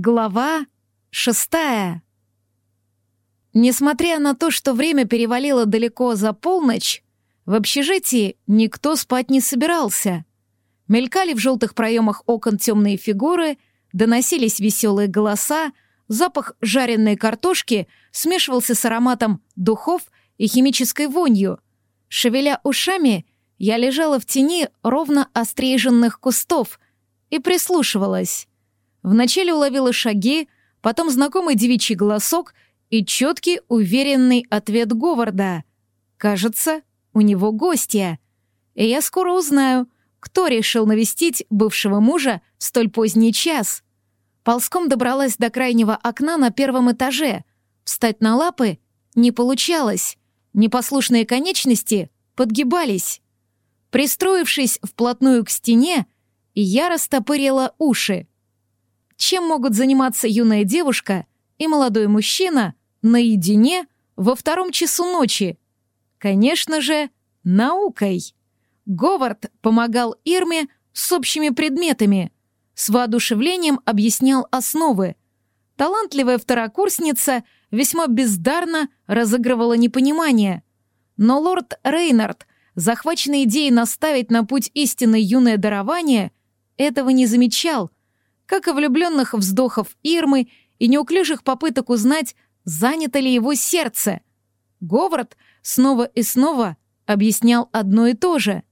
Глава шестая. Несмотря на то, что время перевалило далеко за полночь, в общежитии никто спать не собирался. Мелькали в желтых проемах окон темные фигуры, доносились веселые голоса, запах жареной картошки смешивался с ароматом духов и химической вонью. Шевеля ушами, я лежала в тени ровно остриженных кустов и прислушивалась. Вначале уловила шаги, потом знакомый девичий голосок и четкий, уверенный ответ Говарда. Кажется, у него гостья. И я скоро узнаю, кто решил навестить бывшего мужа в столь поздний час. Ползком добралась до крайнего окна на первом этаже. Встать на лапы не получалось. Непослушные конечности подгибались. Пристроившись вплотную к стене, я растопырила уши чем могут заниматься юная девушка и молодой мужчина наедине во втором часу ночи? Конечно же, наукой. Говард помогал Ирме с общими предметами, с воодушевлением объяснял основы. Талантливая второкурсница весьма бездарно разыгрывала непонимание. Но лорд Рейнард, захваченный идеей наставить на путь истинное юное дарование, этого не замечал — как и влюбленных вздохов Ирмы и неуклюжих попыток узнать, занято ли его сердце. Говард снова и снова объяснял одно и то же.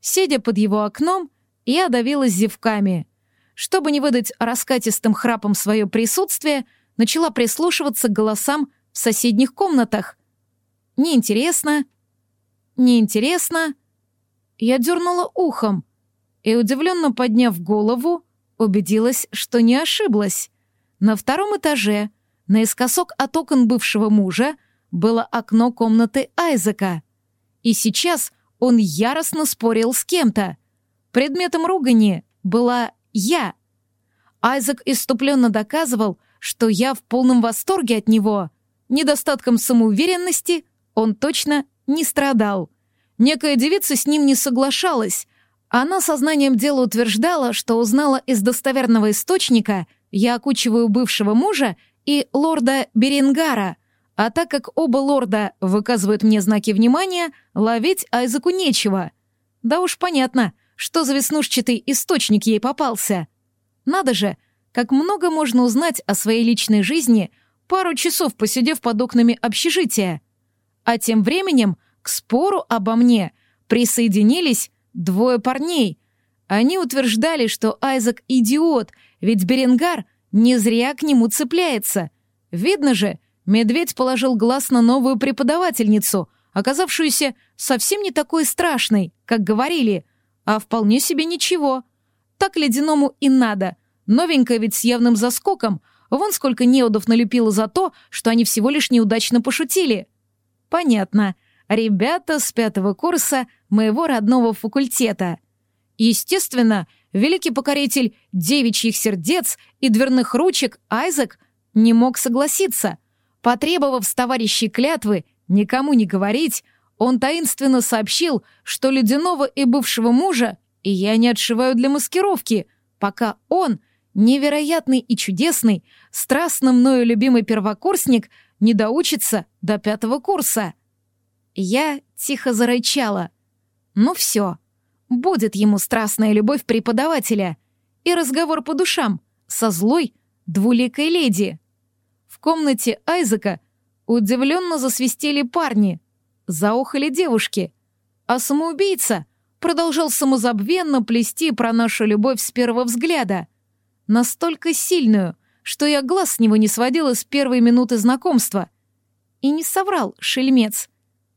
Сидя под его окном, я давилась зевками. Чтобы не выдать раскатистым храпом свое присутствие, начала прислушиваться к голосам в соседних комнатах. Неинтересно, неинтересно. Я дернула ухом и, удивленно подняв голову, убедилась, что не ошиблась. На втором этаже, наискосок от окон бывшего мужа, было окно комнаты Айзека. И сейчас он яростно спорил с кем-то. Предметом ругани была я. Айзек иступленно доказывал, что я в полном восторге от него. Недостатком самоуверенности он точно не страдал. Некая девица с ним не соглашалась, она сознанием дела утверждала, что узнала из достоверного источника «Я окучиваю бывшего мужа» и лорда Берингара, а так как оба лорда выказывают мне знаки внимания, ловить Айзеку нечего. Да уж понятно, что за веснушчатый источник ей попался. Надо же, как много можно узнать о своей личной жизни, пару часов посидев под окнами общежития. А тем временем к спору обо мне присоединились Двое парней. Они утверждали, что Айзек идиот, ведь Беренгар не зря к нему цепляется. Видно же, медведь положил глаз на новую преподавательницу, оказавшуюся совсем не такой страшной, как говорили, а вполне себе ничего. Так ледяному и надо. Новенькая ведь с явным заскоком. Вон сколько неудов налепила за то, что они всего лишь неудачно пошутили. Понятно. Ребята с пятого курса моего родного факультета. Естественно, великий покоритель девичьих сердец и дверных ручек Айзек не мог согласиться. Потребовав с товарищей клятвы никому не говорить, он таинственно сообщил, что ледяного и бывшего мужа и я не отшиваю для маскировки, пока он, невероятный и чудесный, страстно мною любимый первокурсник, не доучится до пятого курса. Я тихо зарычала. Ну все, будет ему страстная любовь преподавателя и разговор по душам со злой двуликой леди. В комнате Айзека удивленно засвистели парни, заохали девушки, а самоубийца продолжал самозабвенно плести про нашу любовь с первого взгляда, настолько сильную, что я глаз с него не сводила с первой минуты знакомства. И не соврал, шельмец.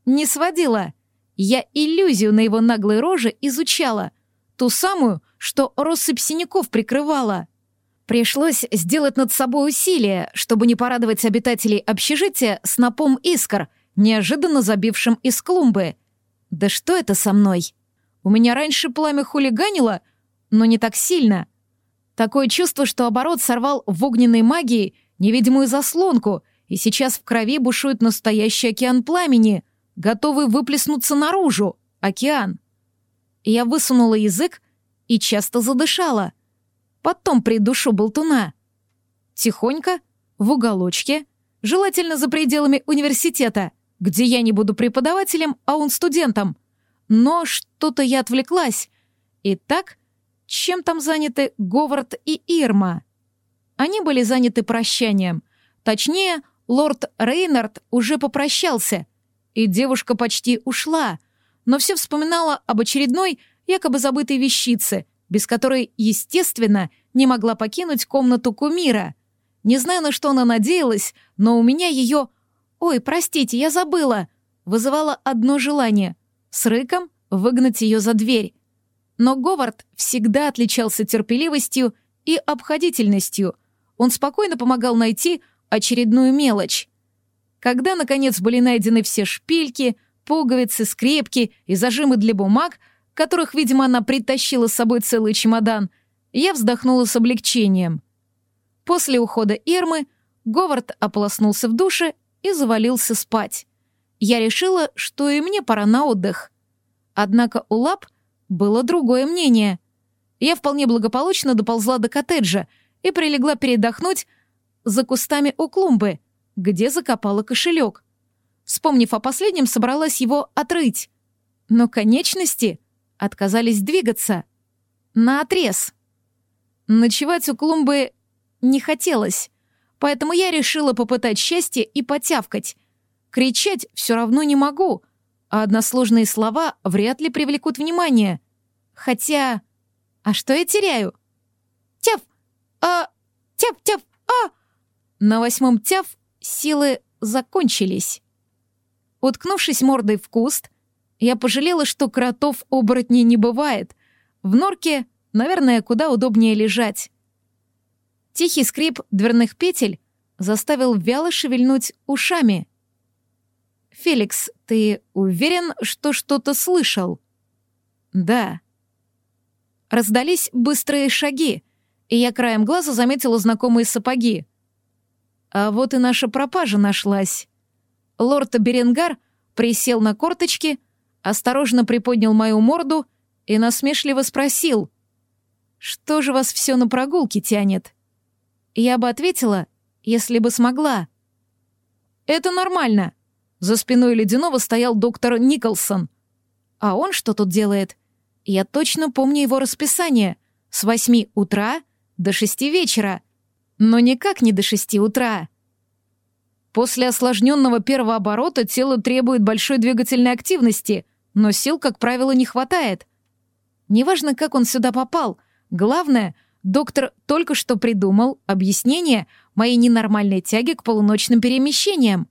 Не сводила. Я иллюзию на его наглой роже изучала. Ту самую, что россыпь синяков прикрывала. Пришлось сделать над собой усилие, чтобы не порадовать обитателей общежития снопом искр, неожиданно забившим из клумбы. Да что это со мной? У меня раньше пламя хулиганило, но не так сильно. Такое чувство, что оборот сорвал в огненной магии невидимую заслонку, и сейчас в крови бушует настоящий океан пламени готовый выплеснуться наружу, океан. Я высунула язык и часто задышала. Потом придушу болтуна. Тихонько, в уголочке, желательно за пределами университета, где я не буду преподавателем, а он студентом. Но что-то я отвлеклась. Итак, чем там заняты Говард и Ирма? Они были заняты прощанием. Точнее, лорд Рейнард уже попрощался, и девушка почти ушла, но все вспоминала об очередной, якобы забытой вещице, без которой, естественно, не могла покинуть комнату кумира. Не знаю, на что она надеялась, но у меня ее... «Ой, простите, я забыла!» вызывало одно желание — с рыком выгнать ее за дверь. Но Говард всегда отличался терпеливостью и обходительностью. Он спокойно помогал найти очередную мелочь. Когда, наконец, были найдены все шпильки, пуговицы, скрепки и зажимы для бумаг, которых, видимо, она притащила с собой целый чемодан, я вздохнула с облегчением. После ухода Ирмы Говард ополоснулся в душе и завалился спать. Я решила, что и мне пора на отдых. Однако у лап было другое мнение. Я вполне благополучно доползла до коттеджа и прилегла передохнуть за кустами у клумбы, где закопала кошелек. Вспомнив о последнем, собралась его отрыть. Но конечности отказались двигаться. На отрез. Ночевать у клумбы не хотелось, поэтому я решила попытать счастье и потявкать. Кричать все равно не могу, а односложные слова вряд ли привлекут внимание. Хотя... А что я теряю? Тяв! А... Тяв-тяв! А... На восьмом тяв силы закончились. Уткнувшись мордой в куст, я пожалела, что кротов-оборотней не бывает. В норке, наверное, куда удобнее лежать. Тихий скрип дверных петель заставил вяло шевельнуть ушами. «Феликс, ты уверен, что что-то слышал?» «Да». Раздались быстрые шаги, и я краем глаза заметила знакомые сапоги. А вот и наша пропажа нашлась. Лорд Беренгар присел на корточки, осторожно приподнял мою морду и насмешливо спросил, «Что же вас все на прогулке тянет?» Я бы ответила, если бы смогла. «Это нормально». За спиной Ледяного стоял доктор Николсон. А он что тут делает? Я точно помню его расписание. С восьми утра до шести вечера. Но никак не до шести утра. После осложненного первого оборота тело требует большой двигательной активности, но сил, как правило, не хватает. Неважно, как он сюда попал, главное, доктор только что придумал объяснение моей ненормальной тяги к полуночным перемещениям.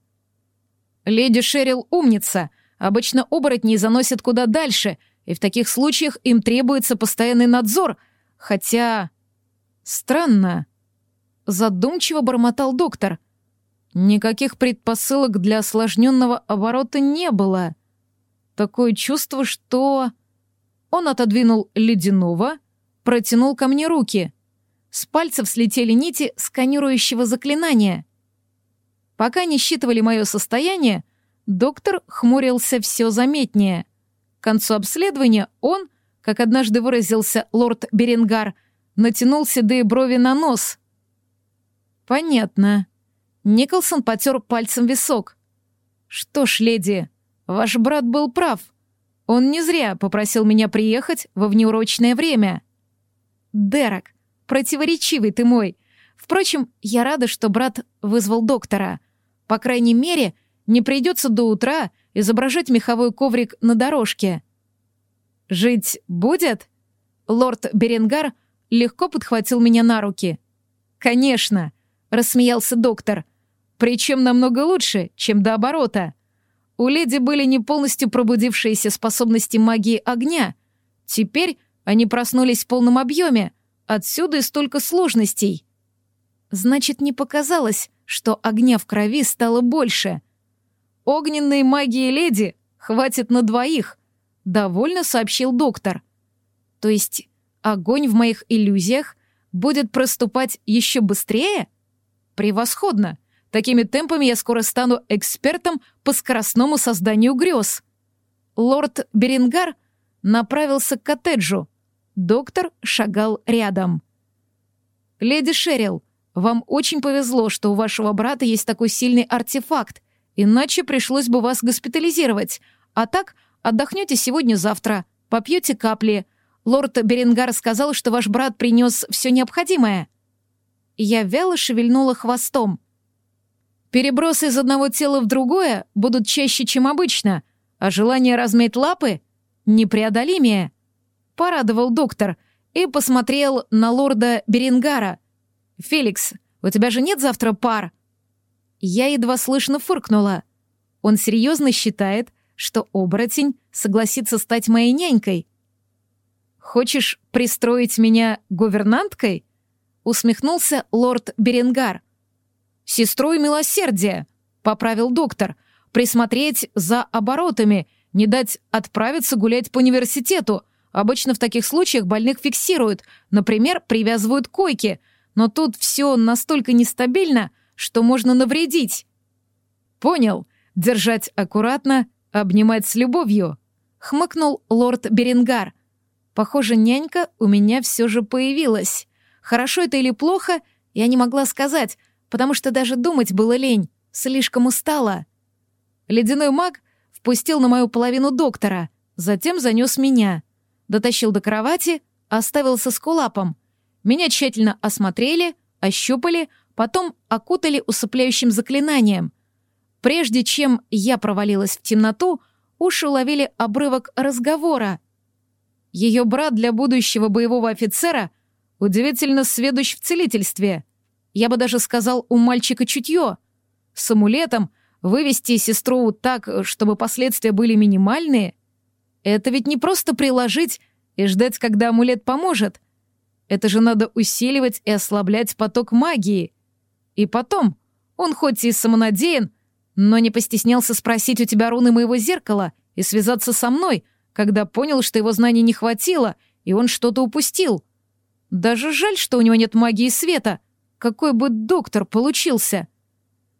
Леди Шерил умница. Обычно оборотней заносят куда дальше, и в таких случаях им требуется постоянный надзор, хотя... Странно. Задумчиво бормотал доктор. Никаких предпосылок для осложненного оборота не было. Такое чувство, что... Он отодвинул ледяного, протянул ко мне руки. С пальцев слетели нити сканирующего заклинания. Пока не считывали мое состояние, доктор хмурился все заметнее. К концу обследования он, как однажды выразился лорд Беренгар, натянул седые брови на нос. «Понятно». Николсон потер пальцем висок. «Что ж, леди, ваш брат был прав. Он не зря попросил меня приехать во внеурочное время». «Дерек, противоречивый ты мой. Впрочем, я рада, что брат вызвал доктора. По крайней мере, не придется до утра изображать меховой коврик на дорожке». «Жить будет?» Лорд Беренгар легко подхватил меня на руки. «Конечно», — рассмеялся доктор. «Причем намного лучше, чем до оборота. У леди были не полностью пробудившиеся способности магии огня. Теперь они проснулись в полном объеме. Отсюда и столько сложностей». Значит, не показалось, что огня в крови стало больше. «Огненной магии леди хватит на двоих», — довольно сообщил доктор. «То есть огонь в моих иллюзиях будет проступать еще быстрее? Превосходно! Такими темпами я скоро стану экспертом по скоростному созданию грез. Лорд Берингар направился к коттеджу. Доктор шагал рядом. «Леди Шерил, Вам очень повезло, что у вашего брата есть такой сильный артефакт, иначе пришлось бы вас госпитализировать. А так отдохнете сегодня-завтра, попьете капли. Лорд Беренгар сказал, что ваш брат принес все необходимое». Я вяло шевельнула хвостом. Перебросы из одного тела в другое будут чаще, чем обычно, а желание размять лапы — непреодолимее. Порадовал доктор и посмотрел на лорда Беренгара. «Феликс, у тебя же нет завтра пар?» Я едва слышно фыркнула. Он серьезно считает, что оборотень согласится стать моей нянькой. «Хочешь пристроить меня гувернанткой?» Усмехнулся лорд Беренгар. «Сестрой милосердия», — поправил доктор, «присмотреть за оборотами, не дать отправиться гулять по университету. Обычно в таких случаях больных фиксируют, например, привязывают к но тут все настолько нестабильно, что можно навредить». «Понял. Держать аккуратно, обнимать с любовью», — хмыкнул лорд Беренгар. «Похоже, нянька у меня все же появилась». Хорошо это или плохо, я не могла сказать, потому что даже думать было лень, слишком устала. Ледяной маг впустил на мою половину доктора, затем занес меня. Дотащил до кровати, оставил со скулапом. Меня тщательно осмотрели, ощупали, потом окутали усыпляющим заклинанием. Прежде чем я провалилась в темноту, уши уловили обрывок разговора. Ее брат для будущего боевого офицера Удивительно сведущ в целительстве. Я бы даже сказал, у мальчика чутье. С амулетом вывести сестру так, чтобы последствия были минимальные, это ведь не просто приложить и ждать, когда амулет поможет. Это же надо усиливать и ослаблять поток магии. И потом, он хоть и самонадеян, но не постеснялся спросить у тебя руны моего зеркала и связаться со мной, когда понял, что его знаний не хватило, и он что-то упустил. Даже жаль, что у него нет магии света. Какой бы доктор получился.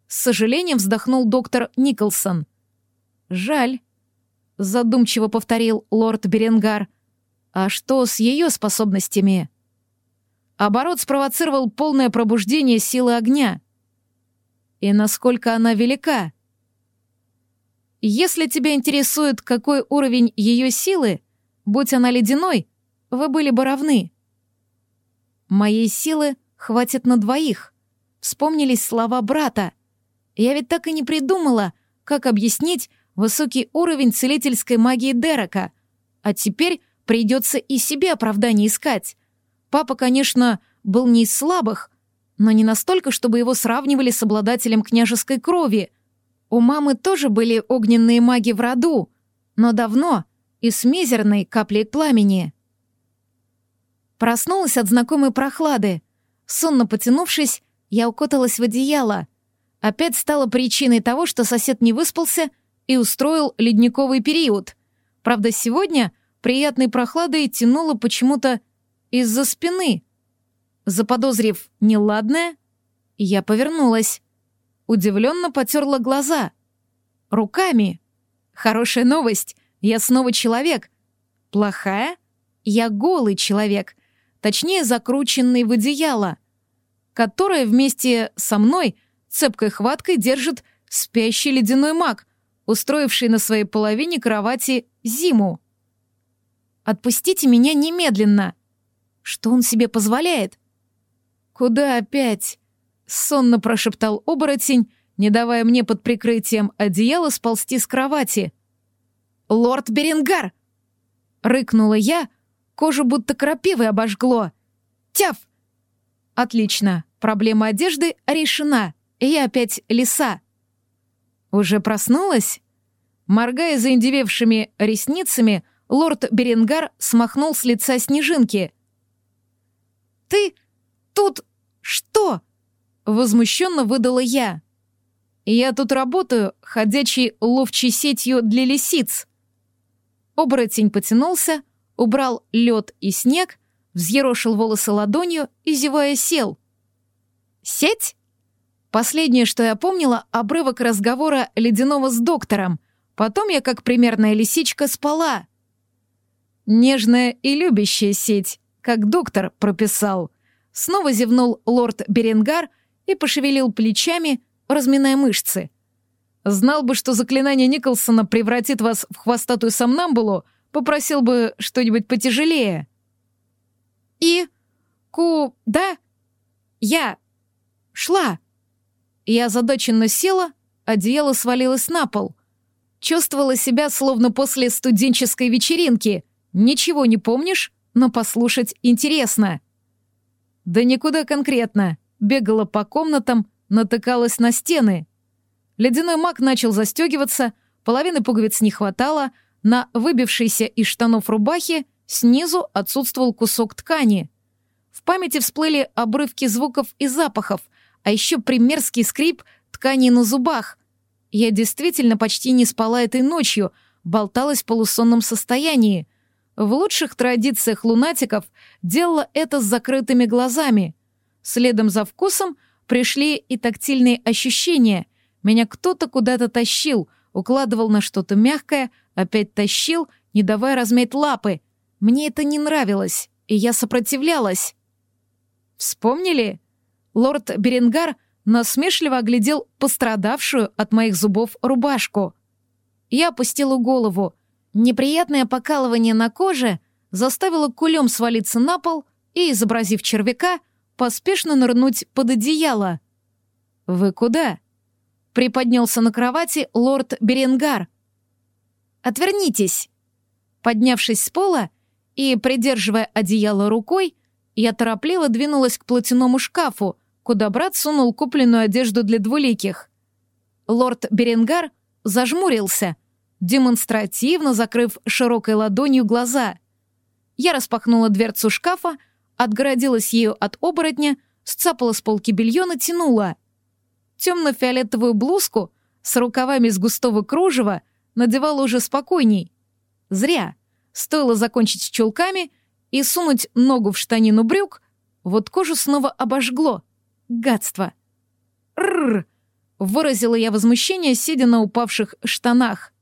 С сожалением вздохнул доктор Николсон. Жаль. Задумчиво повторил лорд Беренгар. А что с ее способностями? Оборот спровоцировал полное пробуждение силы огня. И насколько она велика? Если тебя интересует, какой уровень ее силы, будь она ледяной, вы были бы равны. Моей силы хватит на двоих. Вспомнились слова брата. Я ведь так и не придумала, как объяснить высокий уровень целительской магии Дерека. А теперь придется и себе оправдание искать. Папа, конечно, был не из слабых, но не настолько, чтобы его сравнивали с обладателем княжеской крови. У мамы тоже были огненные маги в роду, но давно и с мизерной каплей пламени. Проснулась от знакомой прохлады. Сонно потянувшись, я укуталась в одеяло. Опять стало причиной того, что сосед не выспался и устроил ледниковый период. Правда, сегодня приятной прохладой тянуло почему-то из-за спины. Заподозрив неладное, я повернулась. Удивленно потерла глаза. Руками. Хорошая новость. Я снова человек. Плохая? Я голый человек точнее закрученный в одеяло, которое вместе со мной цепкой хваткой держит спящий ледяной маг, устроивший на своей половине кровати зиму. «Отпустите меня немедленно!» Что он себе позволяет? «Куда опять?» — сонно прошептал оборотень, не давая мне под прикрытием одеяла сползти с кровати. «Лорд Беренгар!» — рыкнула я, Кожу будто крапивой обожгло. Тяф! Отлично. Проблема одежды решена. Я опять лиса. Уже проснулась? Моргая заиндевевшими ресницами, лорд Беренгар смахнул с лица снежинки. «Ты тут что?» — возмущенно выдала я. «Я тут работаю ходячей ловчей сетью для лисиц». Оборотень потянулся, убрал лед и снег, взъерошил волосы ладонью и, зевая, сел. «Сеть?» Последнее, что я помнила, обрывок разговора ледяного с доктором. Потом я, как примерная лисичка, спала. Нежная и любящая сеть, как доктор прописал. Снова зевнул лорд Беренгар и пошевелил плечами, разминая мышцы. Знал бы, что заклинание Николсона превратит вас в хвостатую сомнамбулу, попросил бы что-нибудь потяжелее. И куда я шла? Я озадаченно села, одеяло свалилось на пол. Чувствовала себя словно после студенческой вечеринки. Ничего не помнишь, но послушать интересно. Да никуда конкретно. Бегала по комнатам, натыкалась на стены. Ледяной маг начал застегиваться, половины пуговиц не хватало, на выбившейся из штанов рубахи снизу отсутствовал кусок ткани. В памяти всплыли обрывки звуков и запахов, а еще примерский скрип ткани на зубах. Я действительно почти не спала этой ночью, болталась в полусонном состоянии. В лучших традициях лунатиков делала это с закрытыми глазами. Следом за вкусом пришли и тактильные ощущения. Меня кто-то куда-то тащил, укладывал на что-то мягкое, опять тащил, не давая размять лапы. Мне это не нравилось, и я сопротивлялась. «Вспомнили?» Лорд Беренгар насмешливо оглядел пострадавшую от моих зубов рубашку. Я опустила голову. Неприятное покалывание на коже заставило кулем свалиться на пол и, изобразив червяка, поспешно нырнуть под одеяло. «Вы куда?» — приподнялся на кровати лорд Беренгар. «Отвернитесь!» Поднявшись с пола и придерживая одеяло рукой, я торопливо двинулась к платяному шкафу, куда брат сунул купленную одежду для двуликих. Лорд Беренгар зажмурился, демонстративно закрыв широкой ладонью глаза. Я распахнула дверцу шкафа, отгородилась ею от оборотня, сцапала с полки белье, натянула. Темно-фиолетовую блузку с рукавами из густого кружева надевала уже спокойней. Зря. Стоило закончить с чулками и сунуть ногу в штанину брюк, вот кожу снова обожгло. Гадство. «Рррр!» — выразила я возмущение, сидя на упавших штанах.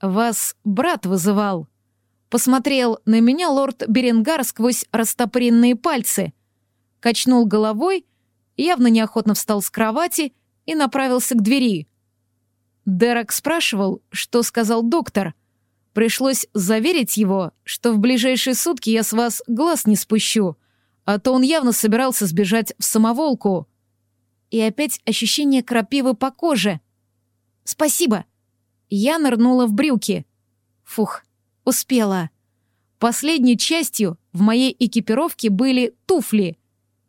«Вас брат вызывал», Посмотрел на меня лорд Беренгар сквозь растопыренные пальцы. Качнул головой, явно неохотно встал с кровати и направился к двери. Дерек спрашивал, что сказал доктор. Пришлось заверить его, что в ближайшие сутки я с вас глаз не спущу, а то он явно собирался сбежать в самоволку. И опять ощущение крапивы по коже. «Спасибо!» Я нырнула в брюки. Фух, Успела. Последней частью в моей экипировке были туфли.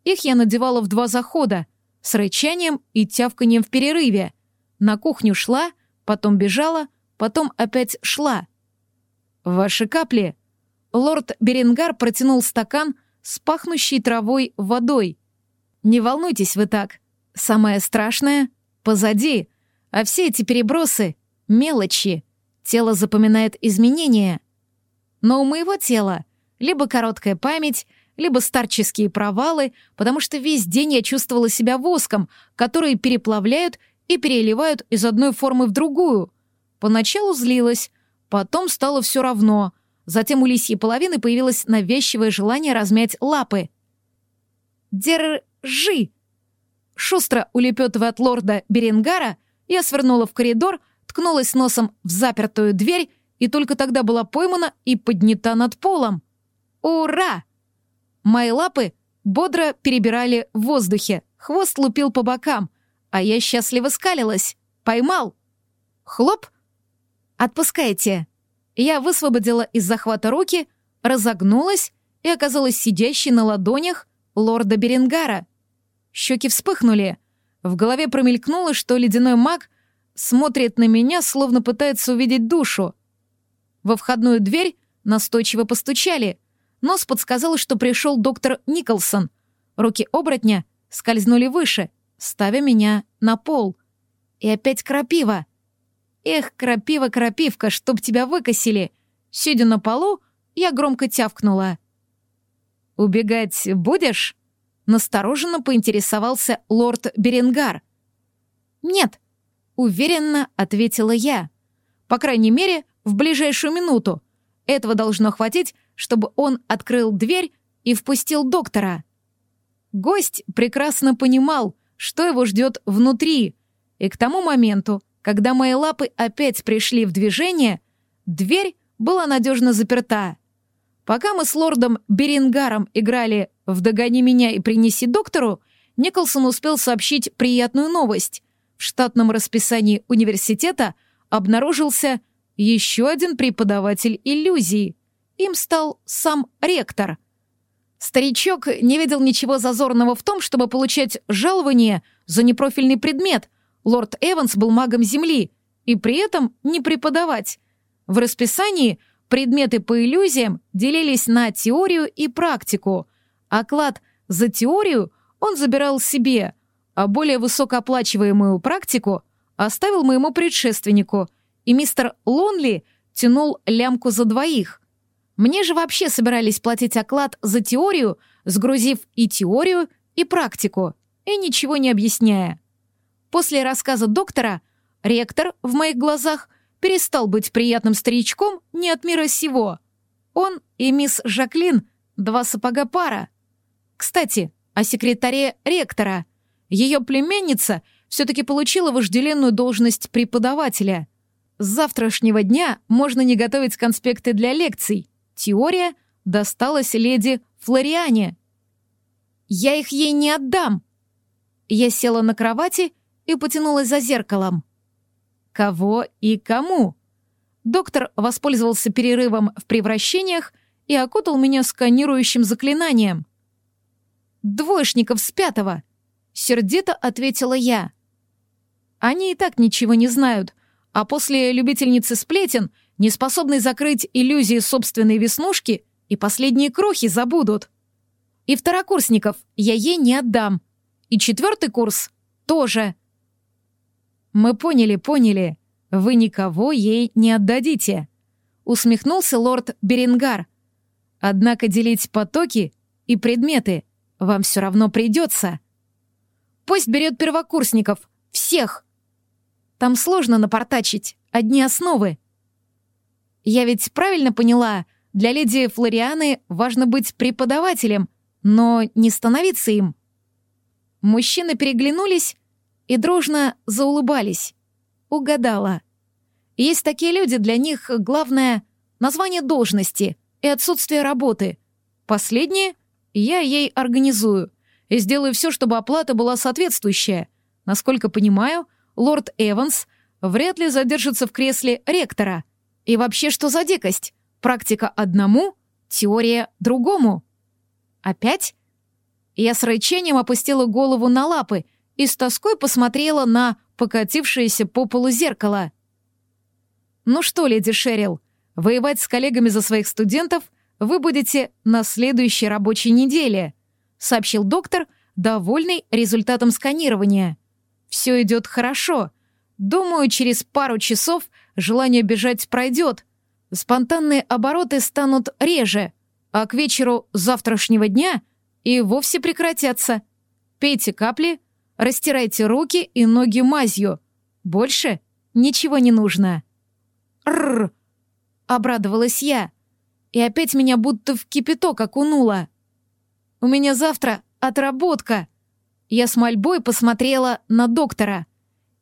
Их я надевала в два захода, с рычанием и тявканием в перерыве. На кухню шла, потом бежала, потом опять шла. «Ваши капли!» Лорд Беренгар протянул стакан с пахнущей травой водой. «Не волнуйтесь вы так. Самое страшное — позади, а все эти перебросы — мелочи». Тело запоминает изменения. Но у моего тела либо короткая память, либо старческие провалы, потому что весь день я чувствовала себя воском, который переплавляют и переливают из одной формы в другую. Поначалу злилась, потом стало все равно. Затем у лисьей половины появилось навязчивое желание размять лапы. «Держи!» Шустро улепетывая от лорда Беренгара, я свернула в коридор, ткнулась носом в запертую дверь и только тогда была поймана и поднята над полом. «Ура!» Мои лапы бодро перебирали в воздухе, хвост лупил по бокам, а я счастливо скалилась. «Поймал!» «Хлоп!» «Отпускайте!» Я высвободила из захвата руки, разогнулась и оказалась сидящей на ладонях лорда Беренгара. Щеки вспыхнули. В голове промелькнуло, что ледяной маг — смотрит на меня, словно пытается увидеть душу. Во входную дверь настойчиво постучали. Нос подсказал, что пришел доктор Николсон. Руки оборотня скользнули выше, ставя меня на пол. И опять крапива. Эх, крапива-крапивка, чтоб тебя выкосили. Сидя на полу, я громко тявкнула. «Убегать будешь?» Настороженно поинтересовался лорд Беренгар. «Нет», Уверенно ответила я. По крайней мере, в ближайшую минуту. Этого должно хватить, чтобы он открыл дверь и впустил доктора. Гость прекрасно понимал, что его ждет внутри, и к тому моменту, когда мои лапы опять пришли в движение, дверь была надежно заперта. Пока мы с лордом Берингаром играли в «Догони меня и принеси доктору», Николсон успел сообщить приятную новость. В штатном расписании университета обнаружился еще один преподаватель иллюзии. Им стал сам ректор. Старичок не видел ничего зазорного в том, чтобы получать жалование за непрофильный предмет. Лорд Эванс был магом Земли и при этом не преподавать. В расписании предметы по иллюзиям делились на теорию и практику. Оклад за теорию он забирал себе, а более высокооплачиваемую практику оставил моему предшественнику, и мистер Лонли тянул лямку за двоих. Мне же вообще собирались платить оклад за теорию, сгрузив и теорию, и практику, и ничего не объясняя. После рассказа доктора ректор в моих глазах перестал быть приятным старичком не от мира сего. Он и мисс Жаклин — два сапога пара. Кстати, о секретаре ректора. Ее племянница все-таки получила вожделенную должность преподавателя. С завтрашнего дня можно не готовить конспекты для лекций. Теория досталась леди Флориане. «Я их ей не отдам!» Я села на кровати и потянулась за зеркалом. Кого и кому? Доктор воспользовался перерывом в превращениях и окутал меня сканирующим заклинанием. «Двоечников с пятого!» — сердито ответила я. «Они и так ничего не знают, а после любительницы сплетен, не способной закрыть иллюзии собственной веснушки, и последние крохи забудут. И второкурсников я ей не отдам. И четвертый курс тоже. Мы поняли, поняли. Вы никого ей не отдадите. Усмехнулся лорд Берингар. Однако делить потоки и предметы вам все равно придется. Пусть берет первокурсников. Всех. Там сложно напортачить. Одни основы. Я ведь правильно поняла, для леди Флорианы важно быть преподавателем, но не становиться им. Мужчины переглянулись и дружно заулыбались. Угадала. Есть такие люди, для них главное — название должности и отсутствие работы. Последнее я ей организую и сделаю все, чтобы оплата была соответствующая. Насколько понимаю, лорд Эванс вряд ли задержится в кресле ректора. И вообще, что за дикость? Практика одному, теория другому. Опять? Я с рычанием опустила голову на лапы и с тоской посмотрела на покатившееся по полу зеркало. «Ну что, леди Шерил, воевать с коллегами за своих студентов вы будете на следующей рабочей неделе», сообщил доктор, довольный результатом сканирования. «Все идет хорошо. Думаю, через пару часов желание бежать пройдет. Спонтанные обороты станут реже, а к вечеру завтрашнего дня и вовсе прекратятся. Пейте капли — Растирайте руки и ноги мазью. Больше ничего не нужно. Рр! Обрадовалась я. И опять меня будто в кипяток окунуло. У меня завтра отработка. Я с мольбой посмотрела на доктора.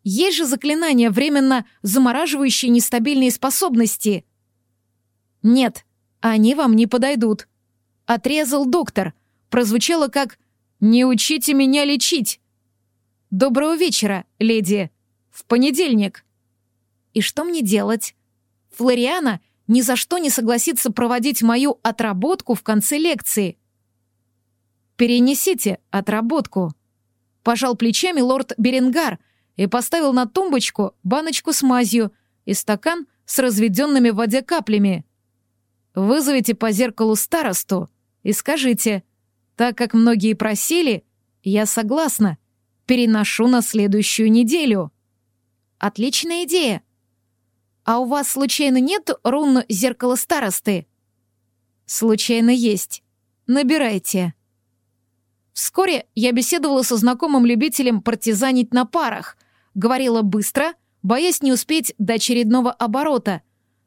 Есть же заклинания, временно замораживающие нестабильные способности. Нет, они вам не подойдут. Отрезал доктор. Прозвучало как «Не учите меня лечить». «Доброго вечера, леди! В понедельник!» «И что мне делать?» Флориана ни за что не согласится проводить мою отработку в конце лекции. «Перенесите отработку», — пожал плечами лорд Беренгар и поставил на тумбочку баночку с мазью и стакан с разведенными в воде каплями. «Вызовите по зеркалу старосту и скажите, так как многие просили, я согласна» переношу на следующую неделю. Отличная идея. А у вас случайно нет рун зеркала старосты? Случайно есть. Набирайте. Вскоре я беседовала со знакомым любителем партизанить на парах. Говорила быстро, боясь не успеть до очередного оборота.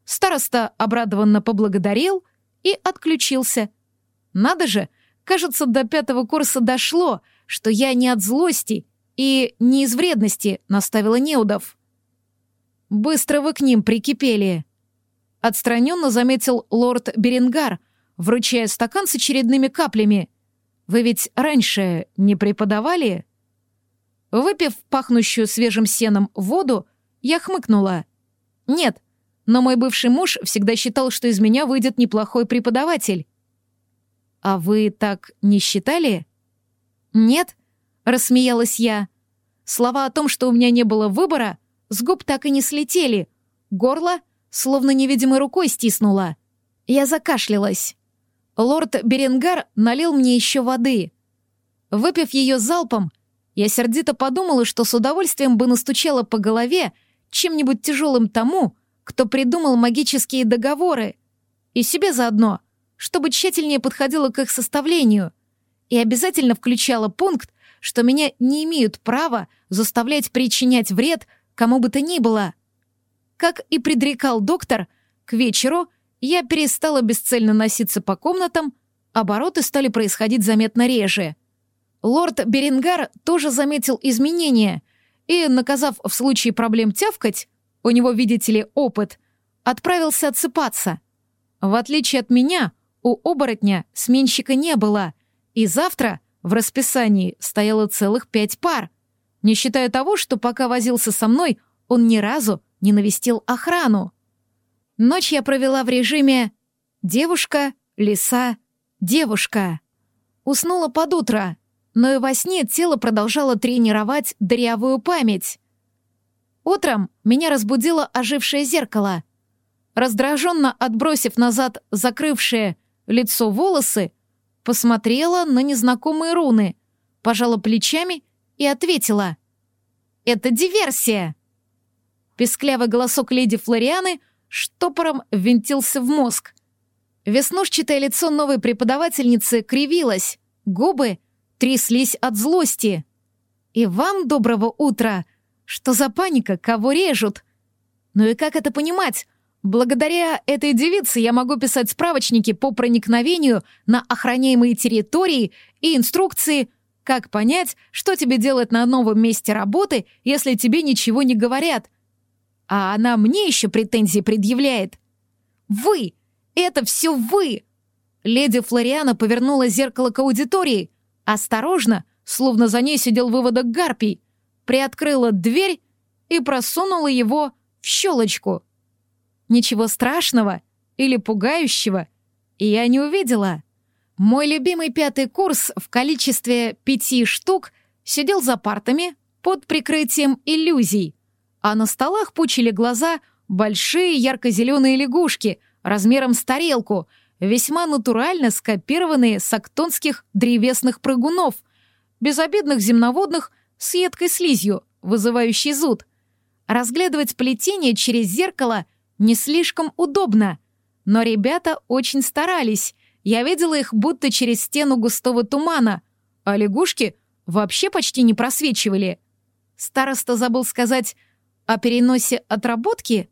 Староста обрадованно поблагодарил и отключился. Надо же, Кажется, до пятого курса дошло, что я не от злости и не из вредности наставила неудов. Быстро вы к ним прикипели. Отстраненно заметил лорд Беренгар, вручая стакан с очередными каплями. Вы ведь раньше не преподавали? Выпив пахнущую свежим сеном воду, я хмыкнула. Нет, но мой бывший муж всегда считал, что из меня выйдет неплохой преподаватель. А вы так не считали? Нет, рассмеялась я. Слова о том, что у меня не было выбора, с губ так и не слетели. Горло словно невидимой рукой стиснуло. Я закашлялась. Лорд Беренгар налил мне еще воды. Выпив ее залпом, я сердито подумала, что с удовольствием бы настучала по голове чем-нибудь тяжелым тому, кто придумал магические договоры, и себе заодно, чтобы тщательнее подходила к их составлению, и обязательно включала пункт, что меня не имеют права заставлять причинять вред кому бы то ни было. Как и предрекал доктор, к вечеру я перестала бесцельно носиться по комнатам, обороты стали происходить заметно реже — Лорд Берингар тоже заметил изменения и, наказав в случае проблем тявкать, у него, видите ли, опыт, отправился отсыпаться. В отличие от меня, у оборотня сменщика не было, и завтра в расписании стояло целых пять пар, не считая того, что пока возился со мной, он ни разу не навестил охрану. Ночь я провела в режиме «девушка, лиса, девушка». Уснула под утро — но и во сне тело продолжало тренировать дырявую память. Утром меня разбудило ожившее зеркало. Раздраженно отбросив назад закрывшее лицо волосы, посмотрела на незнакомые руны, пожала плечами и ответила. «Это диверсия!» Песклявый голосок леди Флорианы штопором ввинтился в мозг. Веснушчатое лицо новой преподавательницы кривилось, губы — тряслись от злости. «И вам доброго утра! Что за паника? Кого режут?» «Ну и как это понимать?» Благодаря этой девице я могу писать справочники по проникновению на охраняемые территории и инструкции, как понять, что тебе делать на новом месте работы, если тебе ничего не говорят. А она мне еще претензии предъявляет. «Вы! Это все вы!» Леди Флориана повернула зеркало к аудитории, Осторожно, словно за ней сидел выводок гарпий, приоткрыла дверь и просунула его в щелочку. Ничего страшного или пугающего я не увидела. Мой любимый пятый курс в количестве пяти штук сидел за партами под прикрытием иллюзий, а на столах пучили глаза большие ярко-зеленые лягушки размером с тарелку — весьма натурально скопированные с актонских древесных прыгунов, безобидных земноводных с едкой слизью, вызывающей зуд. Разглядывать плетение через зеркало не слишком удобно, но ребята очень старались. Я видела их будто через стену густого тумана, а лягушки вообще почти не просвечивали. Староста забыл сказать о переносе отработки?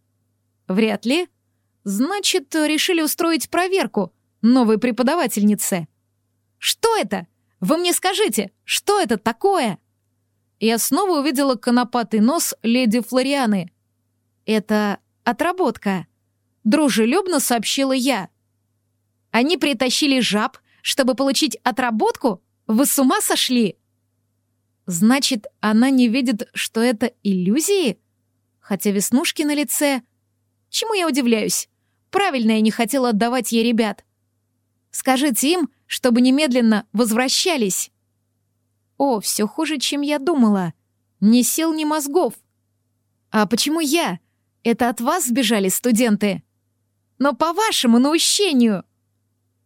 Вряд ли. Значит, решили устроить проверку новой преподавательнице. Что это? Вы мне скажите, что это такое? Я снова увидела конопатый нос леди Флорианы. Это отработка. Дружелюбно сообщила я. Они притащили жаб, чтобы получить отработку? Вы с ума сошли? Значит, она не видит, что это иллюзии? Хотя веснушки на лице... Чему я удивляюсь? Правильно я не хотела отдавать ей ребят. Скажите им, чтобы немедленно возвращались. О, все хуже, чем я думала. Ни сил, ни мозгов. А почему я? Это от вас сбежали студенты? Но по вашему наущению.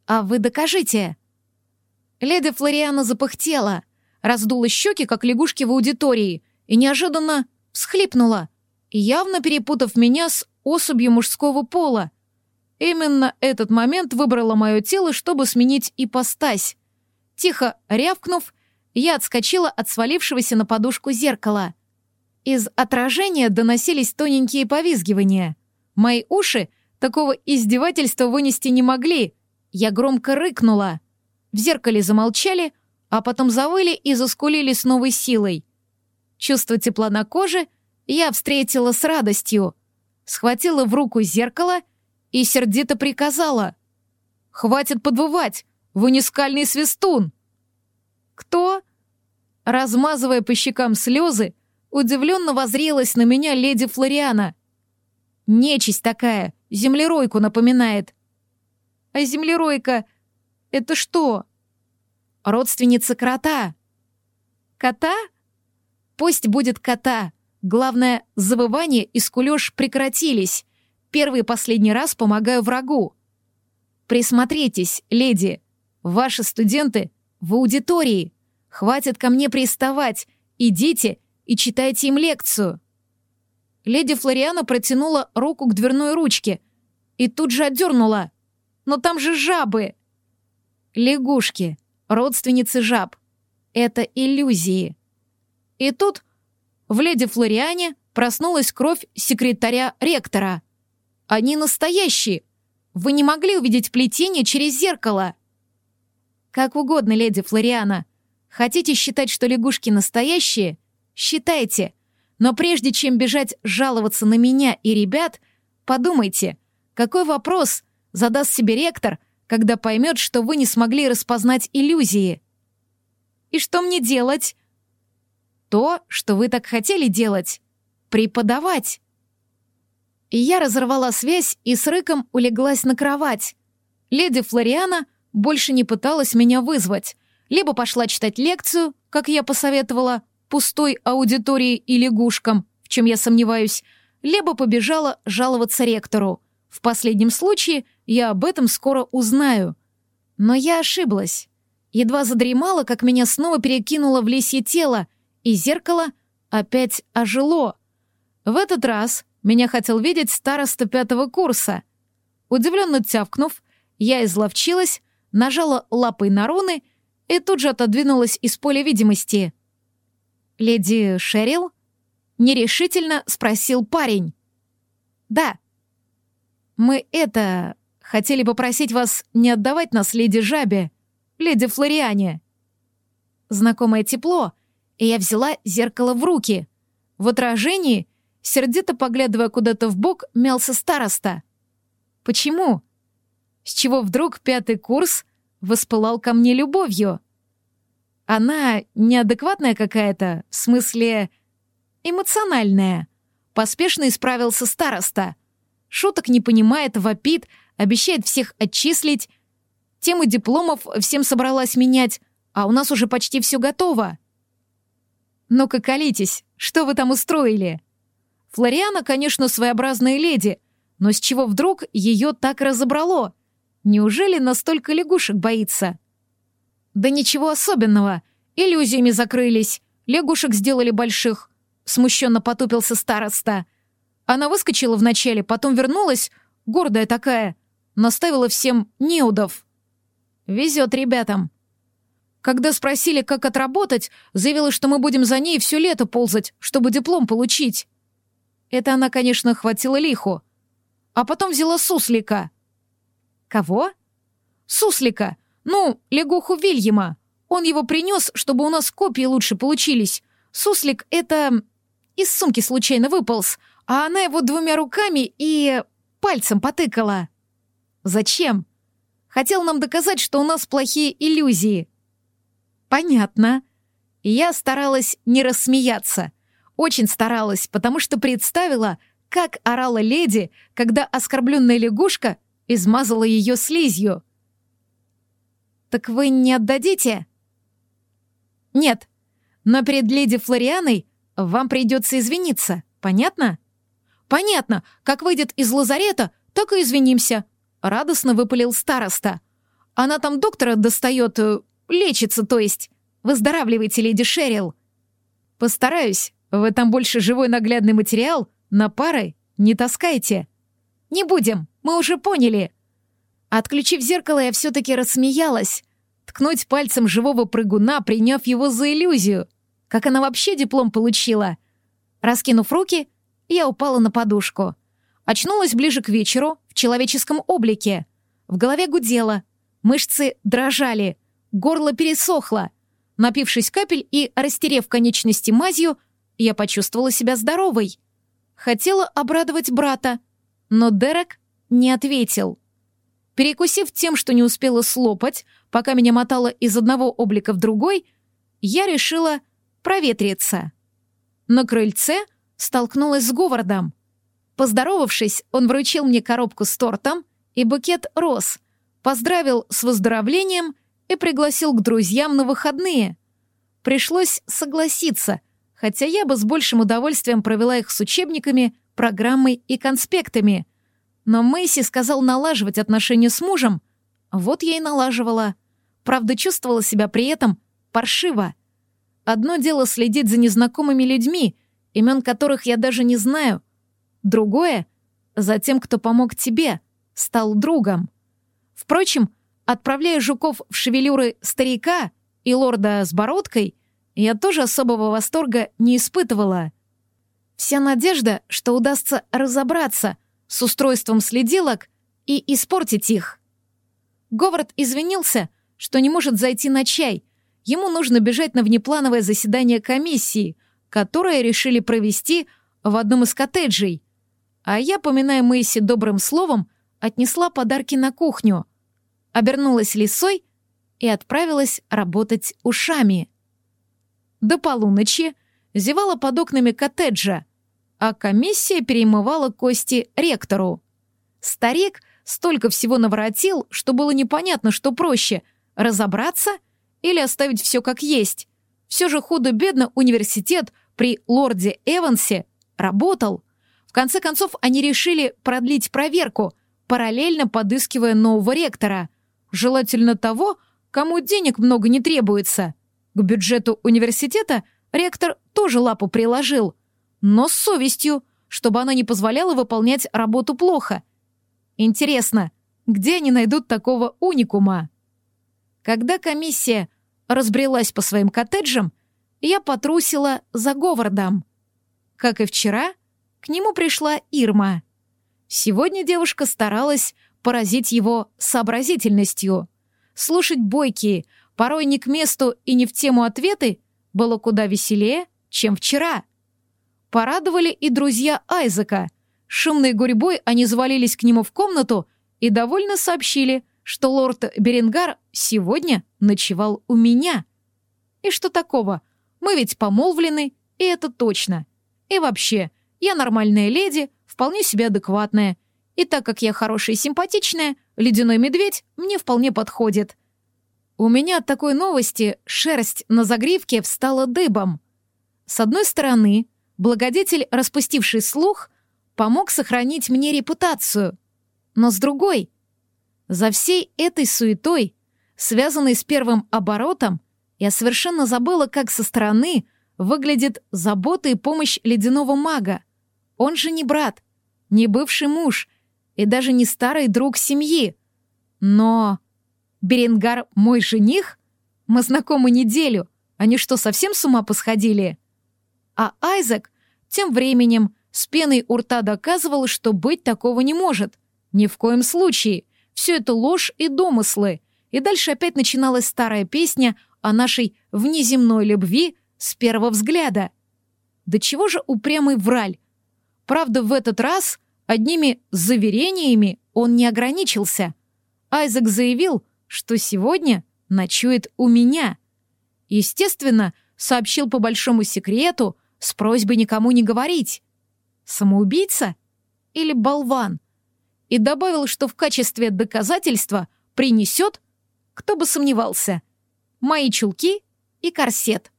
А вы докажите. Леди Флориана запыхтела, раздула щеки, как лягушки в аудитории, и неожиданно всхлипнула, явно перепутав меня с особью мужского пола. Именно этот момент выбрало мое тело, чтобы сменить ипостась. Тихо рявкнув, я отскочила от свалившегося на подушку зеркала. Из отражения доносились тоненькие повизгивания. Мои уши такого издевательства вынести не могли. Я громко рыкнула. в зеркале замолчали, а потом завыли и заскулили с новой силой. Чувство тепла на коже я встретила с радостью, схватила в руку зеркало и сердито приказала. «Хватит подвывать! Вы не скальный свистун!» «Кто?» Размазывая по щекам слезы, удивленно возрелась на меня леди Флориана. «Нечисть такая, землеройку напоминает». «А землеройка — это что?» «Родственница крота». «Кота?» «Пусть будет кота. Главное, завывание и скулёж прекратились. Первый и последний раз помогаю врагу». «Присмотритесь, леди. Ваши студенты в аудитории. Хватит ко мне приставать. Идите и читайте им лекцию». Леди Флориана протянула руку к дверной ручке и тут же отдернула. «Но там же жабы!» «Лягушки, родственницы жаб. Это иллюзии». И тут в леди Флориане проснулась кровь секретаря ректора. «Они настоящие! Вы не могли увидеть плетение через зеркало!» «Как угодно, леди Флориана. Хотите считать, что лягушки настоящие? Считайте. Но прежде чем бежать жаловаться на меня и ребят, подумайте, какой вопрос задаст себе ректор, когда поймет, что вы не смогли распознать иллюзии. И что мне делать? То, что вы так хотели делать. Преподавать. И я разорвала связь и с рыком улеглась на кровать. Леди Флориана больше не пыталась меня вызвать. Либо пошла читать лекцию, как я посоветовала, пустой аудитории и лягушкам, в чем я сомневаюсь, либо побежала жаловаться ректору. В последнем случае я об этом скоро узнаю. Но я ошиблась. Едва задремала, как меня снова перекинуло в лисье тело, и зеркало опять ожило. В этот раз меня хотел видеть староста пятого курса. Удивленно тявкнув, я изловчилась, нажала лапой на руны — и тут же отодвинулась из поля видимости. «Леди Шерил?» — нерешительно спросил парень. «Да». «Мы это... хотели попросить вас не отдавать нас леди Жабе, леди Флориане». Знакомое тепло, и я взяла зеркало в руки. В отражении, сердито поглядывая куда-то в бок, мялся староста. «Почему?» С чего вдруг пятый курс воспылал ко мне любовью. Она неадекватная какая-то, в смысле эмоциональная. Поспешно исправился староста. Шуток не понимает, вопит, обещает всех отчислить. Тему дипломов всем собралась менять, а у нас уже почти все готово. Ну-ка, колитесь, что вы там устроили? Флориана, конечно, своеобразная леди, но с чего вдруг ее так разобрало? Неужели настолько лягушек боится? Да ничего особенного. Иллюзиями закрылись. Лягушек сделали больших. Смущенно потупился староста. Она выскочила вначале, потом вернулась, гордая такая. Наставила всем неудов. Везет ребятам. Когда спросили, как отработать, заявила, что мы будем за ней все лето ползать, чтобы диплом получить. Это она, конечно, хватила лиху. А потом взяла суслика. Кого? Суслика. Ну, лягуху Вильяма. Он его принес, чтобы у нас копии лучше получились. Суслик — это... из сумки случайно выполз, а она его двумя руками и... пальцем потыкала. Зачем? Хотел нам доказать, что у нас плохие иллюзии. Понятно. Я старалась не рассмеяться. Очень старалась, потому что представила, как орала леди, когда оскорбленная лягушка измазала ее слизью. «Так вы не отдадите?» «Нет, но перед леди Флорианой вам придется извиниться, понятно?» «Понятно, как выйдет из лазарета, так и извинимся», — радостно выпалил староста. «Она там доктора достает, э, лечится, то есть. Выздоравливайте, леди Шерил». «Постараюсь, вы там больше живой наглядный материал на пары не таскайте». «Не будем, мы уже поняли». Отключив зеркало, я все-таки рассмеялась. Ткнуть пальцем живого прыгуна, приняв его за иллюзию. Как она вообще диплом получила? Раскинув руки, я упала на подушку. Очнулась ближе к вечеру в человеческом облике. В голове гудело, мышцы дрожали, горло пересохло. Напившись капель и растерев конечности мазью, я почувствовала себя здоровой. Хотела обрадовать брата, но Дерек не ответил. Перекусив тем, что не успела слопать, пока меня мотало из одного облика в другой, я решила проветриться. На крыльце столкнулась с Говардом. Поздоровавшись, он вручил мне коробку с тортом и букет роз, поздравил с выздоровлением и пригласил к друзьям на выходные. Пришлось согласиться, хотя я бы с большим удовольствием провела их с учебниками, программой и конспектами. Но Мэйси сказал налаживать отношения с мужем. Вот я и налаживала. Правда, чувствовала себя при этом паршиво. Одно дело следить за незнакомыми людьми, имен которых я даже не знаю. Другое — за тем, кто помог тебе, стал другом. Впрочем, отправляя жуков в шевелюры старика и лорда с бородкой, я тоже особого восторга не испытывала. Вся надежда, что удастся разобраться с устройством следилок и испортить их. Говард извинился, что не может зайти на чай. Ему нужно бежать на внеплановое заседание комиссии, которое решили провести в одном из коттеджей. А я, поминая Мэйси добрым словом, отнесла подарки на кухню, обернулась лисой и отправилась работать ушами. До полуночи зевала под окнами коттеджа, а комиссия перемывала кости ректору. Старик столько всего наворотил, что было непонятно, что проще — разобраться или оставить все как есть. Все же худо-бедно университет при лорде Эвансе работал. В конце концов, они решили продлить проверку, параллельно подыскивая нового ректора. Желательно того, кому денег много не требуется. К бюджету университета ректор тоже лапу приложил, но с совестью, чтобы она не позволяла выполнять работу плохо. Интересно, где они найдут такого уникума? Когда комиссия разбрелась по своим коттеджам, я потрусила за Говардом. Как и вчера, к нему пришла Ирма. Сегодня девушка старалась поразить его сообразительностью. Слушать бойкие, порой не к месту и не в тему ответы, было куда веселее, чем вчера. Порадовали и друзья Айзека. Шумной гурьбой они завалились к нему в комнату и довольно сообщили, что лорд Беренгар сегодня ночевал у меня. И что такого? Мы ведь помолвлены, и это точно. И вообще, я нормальная леди, вполне себе адекватная. И так как я хорошая и симпатичная, ледяной медведь мне вполне подходит. У меня от такой новости шерсть на загривке встала дыбом. С одной стороны, благодетель, распустивший слух, помог сохранить мне репутацию. Но с другой, за всей этой суетой, связанной с первым оборотом, я совершенно забыла, как со стороны выглядит забота и помощь ледяного мага. Он же не брат, не бывший муж и даже не старый друг семьи. Но Беренгар мой жених? Мы знакомы неделю. Они что, совсем с ума посходили? А Айзек тем временем с пеной у рта доказывал, что быть такого не может. Ни в коем случае. Все это ложь и домыслы. И дальше опять начиналась старая песня о нашей внеземной любви с первого взгляда. Да чего же упрямый враль? Правда, в этот раз одними заверениями он не ограничился. Айзек заявил, что сегодня ночует у меня. Естественно, сообщил по большому секрету с просьбой никому не говорить. Самоубийца или болван? И добавил, что в качестве доказательства принесет, кто бы сомневался, мои чулки и корсет.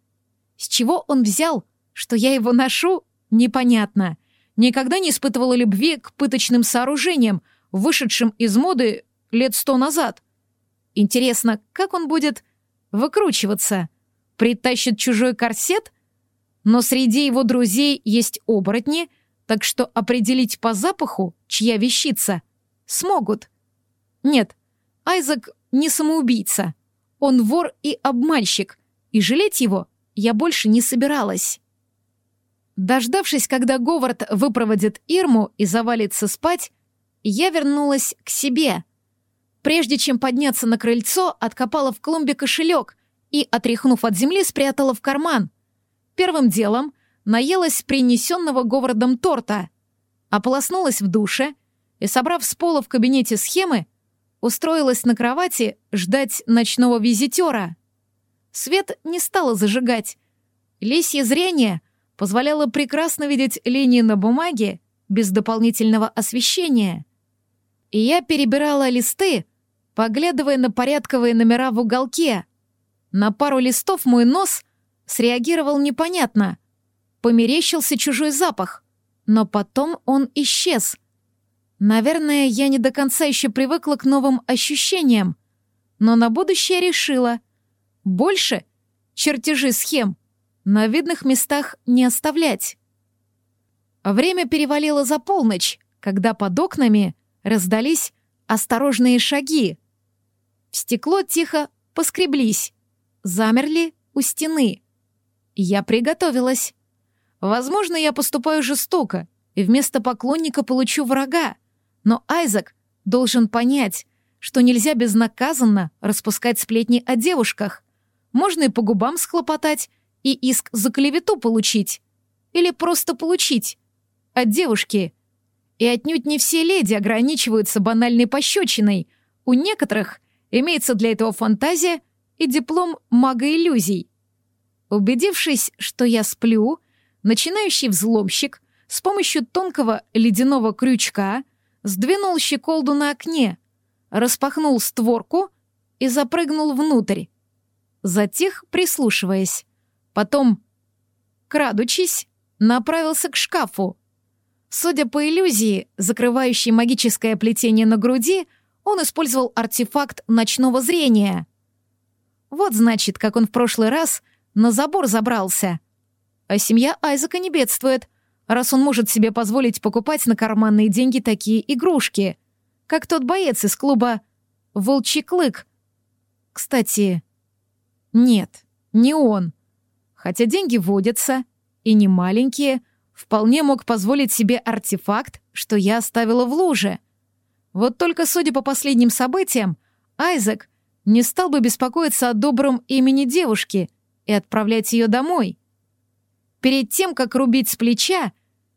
С чего он взял, что я его ношу, непонятно. Никогда не испытывала любви к пыточным сооружениям, вышедшим из моды лет сто назад. Интересно, как он будет выкручиваться? Притащит чужой корсет? Но среди его друзей есть оборотни, так что определить по запаху, чья вещица, смогут. Нет, Айзек не самоубийца. Он вор и обманщик, и жалеть его я больше не собиралась. Дождавшись, когда Говард выпроводит Ирму и завалится спать, я вернулась к себе. Прежде чем подняться на крыльцо, откопала в клумбе кошелек и, отряхнув от земли, спрятала в карман. Первым делом наелась принесенного Говардом торта, ополоснулась в душе и, собрав с пола в кабинете схемы, устроилась на кровати ждать ночного визитера. Свет не стала зажигать. Лисье зрение позволяло прекрасно видеть линии на бумаге без дополнительного освещения. И я перебирала листы, поглядывая на порядковые номера в уголке. На пару листов мой нос среагировал непонятно. Померещился чужой запах, но потом он исчез. Наверное, я не до конца еще привыкла к новым ощущениям, но на будущее решила. Больше чертежи схем на видных местах не оставлять. Время перевалило за полночь, когда под окнами раздались осторожные шаги. В стекло тихо поскреблись, замерли у стены. Я приготовилась. Возможно, я поступаю жестоко, и вместо поклонника получу врага. Но Айзек должен понять, что нельзя безнаказанно распускать сплетни о девушках. Можно и по губам схлопотать, и иск за клевету получить. Или просто получить. От девушки. И отнюдь не все леди ограничиваются банальной пощечиной. У некоторых Имеется для этого фантазия и диплом мага иллюзий. Убедившись, что я сплю, начинающий взломщик с помощью тонкого ледяного крючка сдвинул щеколду на окне, распахнул створку и запрыгнул внутрь. Затих, прислушиваясь. Потом, крадучись, направился к шкафу. Судя по иллюзии, закрывающей магическое плетение на груди, он использовал артефакт ночного зрения. Вот значит, как он в прошлый раз на забор забрался. А семья Айзека не бедствует, раз он может себе позволить покупать на карманные деньги такие игрушки, как тот боец из клуба «Волчий клык». Кстати, нет, не он. Хотя деньги водятся, и не маленькие, вполне мог позволить себе артефакт, что я оставила в луже. Вот только, судя по последним событиям, Айзек не стал бы беспокоиться о добром имени девушки и отправлять ее домой. Перед тем, как рубить с плеча,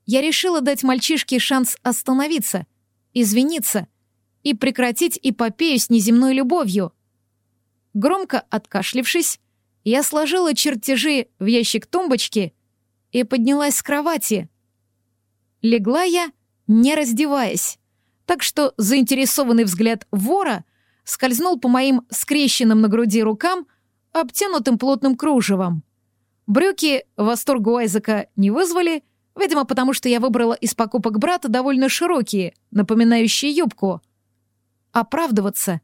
я решила дать мальчишке шанс остановиться, извиниться и прекратить эпопею с неземной любовью. Громко откашлившись, я сложила чертежи в ящик тумбочки и поднялась с кровати. Легла я, не раздеваясь так что заинтересованный взгляд вора скользнул по моим скрещенным на груди рукам, обтянутым плотным кружевом. Брюки восторгу Айзека не вызвали, видимо, потому что я выбрала из покупок брата довольно широкие, напоминающие юбку. Оправдываться,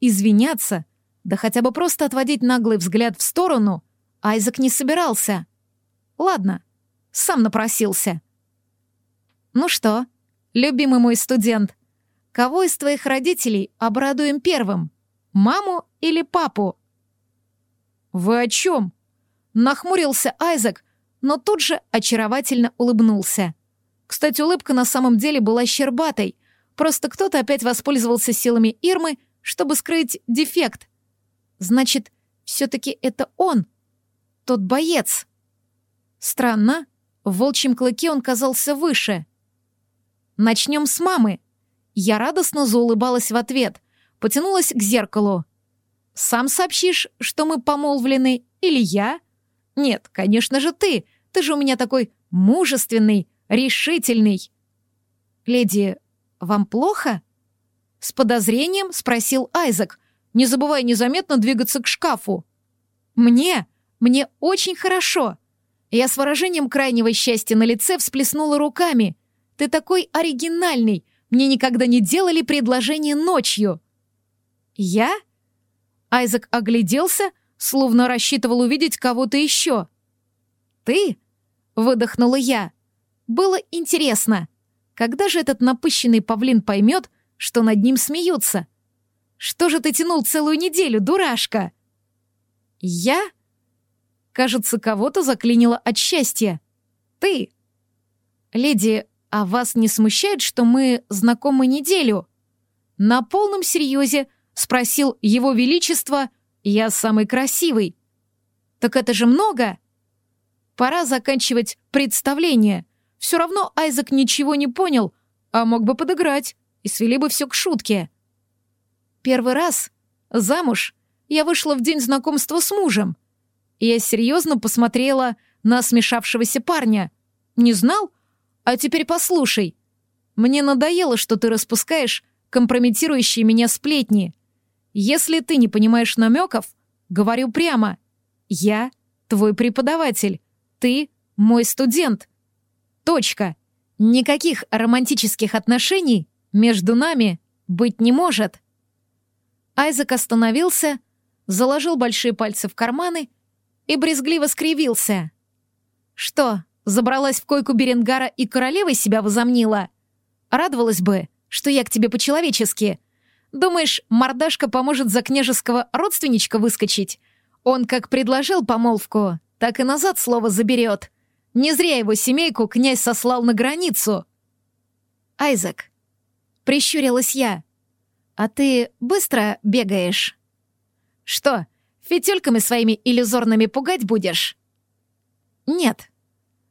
извиняться, да хотя бы просто отводить наглый взгляд в сторону Айзек не собирался. Ладно, сам напросился. «Ну что, любимый мой студент, Кого из твоих родителей обрадуем первым? Маму или папу?» «Вы о чем?» Нахмурился Айзек, но тут же очаровательно улыбнулся. Кстати, улыбка на самом деле была щербатой. Просто кто-то опять воспользовался силами Ирмы, чтобы скрыть дефект. Значит, все-таки это он, тот боец. Странно, в волчьем клыке он казался выше. Начнем с мамы. Я радостно заулыбалась в ответ, потянулась к зеркалу. «Сам сообщишь, что мы помолвлены, или я?» «Нет, конечно же ты. Ты же у меня такой мужественный, решительный». «Леди, вам плохо?» С подозрением спросил Айзек, не забывая незаметно двигаться к шкафу. «Мне? Мне очень хорошо!» Я с выражением крайнего счастья на лице всплеснула руками. «Ты такой оригинальный, мне никогда не делали предложение ночью». «Я?» Айзек огляделся, словно рассчитывал увидеть кого-то еще. «Ты?» — выдохнула я. «Было интересно. Когда же этот напыщенный павлин поймет, что над ним смеются? Что же ты тянул целую неделю, дурашка?» «Я?» Кажется, кого-то заклинило от счастья. «Ты?» «Леди, «А вас не смущает, что мы знакомы неделю?» На полном серьезе Спросил его величество, я самый красивый. Так это же много. Пора заканчивать представление. Все равно Айзек ничего не понял, а мог бы подыграть, и свели бы все к шутке. Первый раз замуж я вышла в день знакомства с мужем. Я серьезно посмотрела на смешавшегося парня. Не знал? А теперь послушай. Мне надоело, что ты распускаешь компрометирующие меня сплетни. Если ты не понимаешь намеков, говорю прямо. Я твой преподаватель. Ты мой студент. Точка. Никаких романтических отношений между нами быть не может. Айзек остановился, заложил большие пальцы в карманы и брезгливо скривился. «Что, забралась в койку Беренгара и королевой себя возомнила? Радовалась бы, что я к тебе по-человечески. Думаешь, мордашка поможет за княжеского родственничка выскочить? Он как предложил помолвку, так и назад слово заберет. Не зря его семейку князь сослал на границу. Айзек, прищурилась я. А ты быстро бегаешь? Что, фитюльками своими иллюзорными пугать будешь? Нет.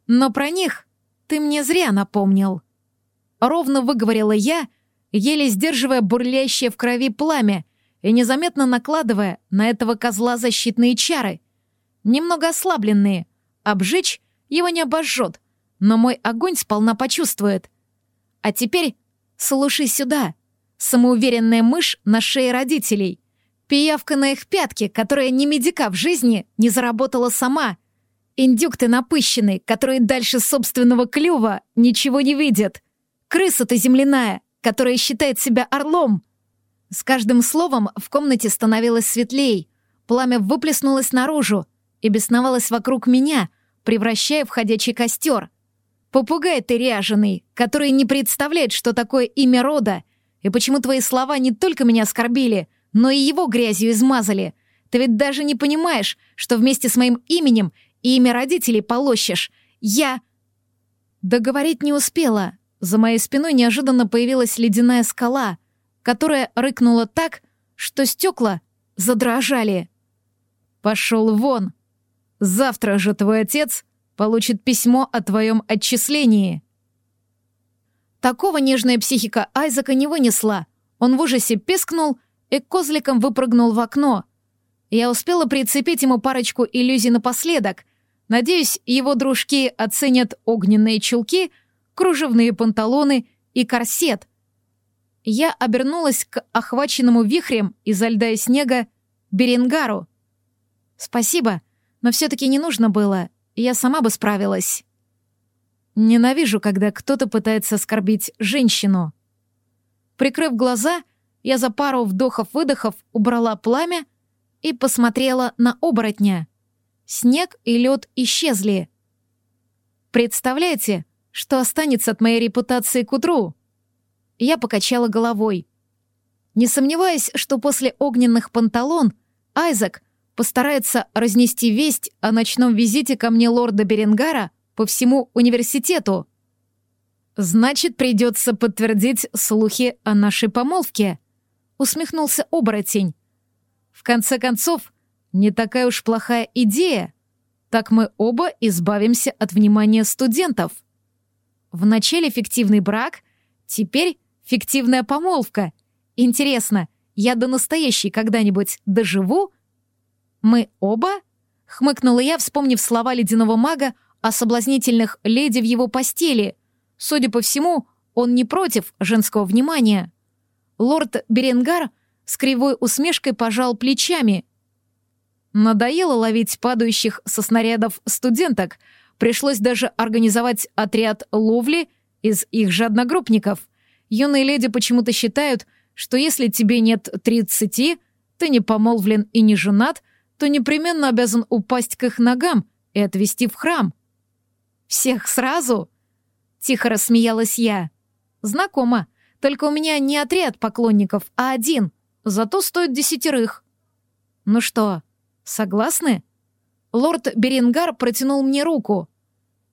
Но про них ты мне зря напомнил. Ровно выговорила я, еле сдерживая бурлящее в крови пламя и незаметно накладывая на этого козла защитные чары. Немного ослабленные. Обжечь его не обожжет, но мой огонь сполна почувствует. А теперь слушай сюда. Самоуверенная мышь на шее родителей — Пиявка на их пятке, которая ни медика в жизни не заработала сама. Индюк ты напыщенный, который дальше собственного клюва ничего не видит. Крыса ты земляная, которая считает себя орлом. С каждым словом в комнате становилось светлей. Пламя выплеснулось наружу и бесновалось вокруг меня, превращая в ходячий костер. Попугай ты ряженый, который не представляет, что такое имя рода, и почему твои слова не только меня оскорбили — но и его грязью измазали. Ты ведь даже не понимаешь, что вместе с моим именем и имя родителей полощешь. Я...» Договорить не успела. За моей спиной неожиданно появилась ледяная скала, которая рыкнула так, что стекла задрожали. «Пошел вон! Завтра же твой отец получит письмо о твоем отчислении!» Такого нежная психика Айзека не вынесла. Он в ужасе пискнул и козликом выпрыгнул в окно. Я успела прицепить ему парочку иллюзий напоследок. Надеюсь, его дружки оценят огненные чулки, кружевные панталоны и корсет. Я обернулась к охваченному вихрем изо льда и снега Беренгару. «Спасибо, но все-таки не нужно было. Я сама бы справилась». Ненавижу, когда кто-то пытается оскорбить женщину. Прикрыв глаза, я за пару вдохов-выдохов убрала пламя и посмотрела на оборотня. Снег и лед исчезли. Представляете, что останется от моей репутации к утру? Я покачала головой. Не сомневаясь, что после огненных панталон Айзек постарается разнести весть о ночном визите ко мне лорда Беренгара по всему университету. Значит, придется подтвердить слухи о нашей помолвке усмехнулся оборотень. В конце концов, не такая уж плохая идея. Так мы оба избавимся от внимания студентов. Вначале фиктивный брак, теперь фиктивная помолвка. Интересно, я до настоящей когда-нибудь доживу? Мы оба? Хмыкнула я, вспомнив слова ледяного мага о соблазнительных леди в его постели. Судя по всему, он не против женского внимания. Лорд Беренгар с кривой усмешкой пожал плечами. Надоело ловить падающих со снарядов студенток. Пришлось даже организовать отряд ловли из их же одногруппников. Юные леди почему-то считают, что если тебе нет тридцати, ты не помолвлен и не женат, то непременно обязан упасть к их ногам и отвезти в храм. «Всех сразу?» — тихо рассмеялась я. «Знакомо. Только у меня не отряд поклонников, а один. Зато стоит десятерых. Ну что, согласны? Лорд Берингар протянул мне руку.